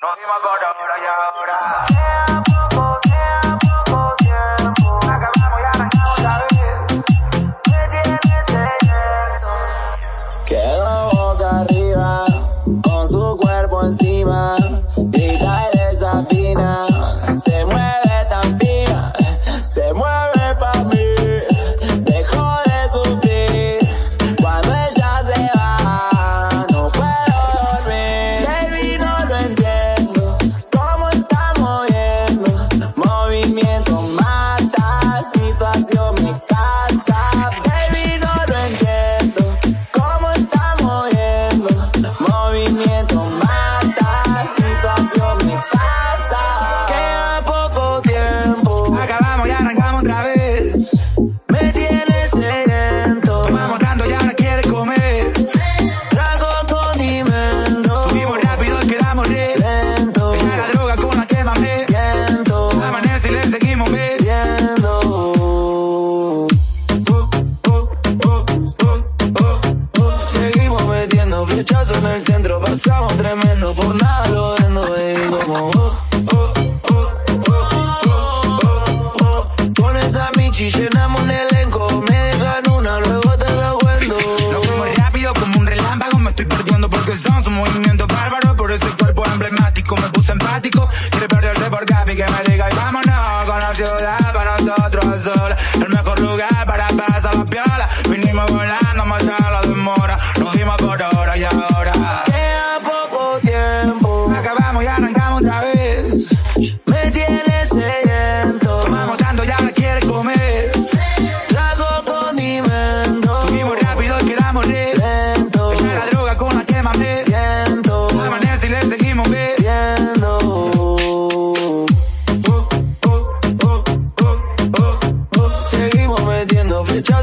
Nos dimos por ahora y ahora. Tiempo, tiempo, tiempo. Acabamos y arrancamos otra vez. Me tienes sediento. Quedó boca arriba, con su cuerpo encima, grita y desafina, se mueve tan fina, se mueve la viento, Amanece y le seguimos bebiendo. Seguimos metiendo flechazos en el centro, pasamos tremendo, por nada lo vendo, baby, como oh, oh, oh, oh, oh, oh, oh. Con esa michi llenamos un elenco, me dejan una, luego te lo cuento. Nos fuimos rápido como un relámpago, me estoy perdiendo porque son su movimiento bárbaro,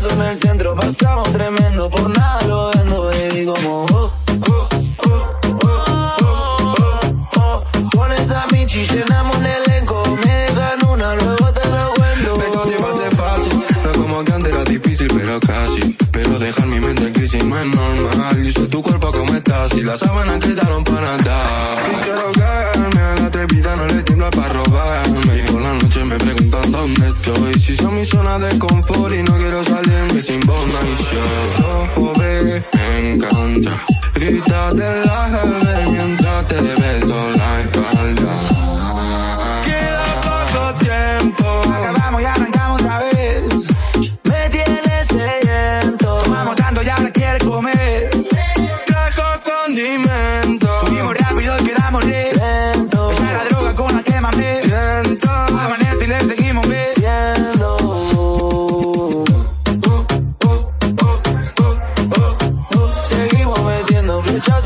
flechazos en el centro, pasamos tremendo, por nada lo vendo, baby, como oh, oh, oh, oh, oh, oh, oh. Con esa michi llenamos un elenco, me dejan una, luego te lo cuento. Esto te parte fácil, no como que antes era difícil, pero casi. Pero dejar mi mente en crisis no es normal. Dice tu cuerpo cómo estás y las sábanas quedaron para nada. Y quiero caerme a la atrevida, no le tiembla para robarme. Estoy. Si son mi zona de confort y no quiero salirme sin vos, no hay show. Oh, me encanta. Grita de la jefe mientras te beso la espalda.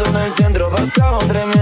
En el centro, pasamos tremendo,